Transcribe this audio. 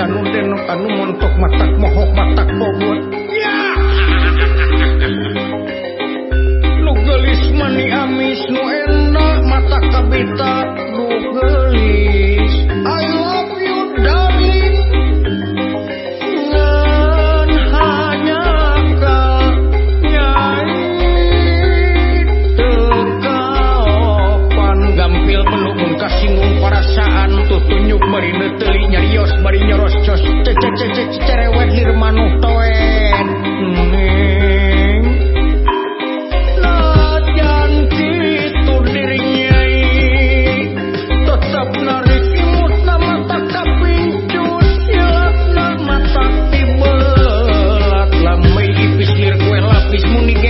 anu den anu montok matak mohok matak bobot ya! Nu gelis mani amis nu enak mata kabita nu gelis. I love you darling ngan hanya kau nyai tekaopan gampil penuh kasinggung perasaan tutunyuk bari nyoros jos cerewet lirmanuh toen Lajan kitu dirinya tetap narik imut nama tak pincus silap ya, nama tapi tibelat lamai ipis lir kue lapis munige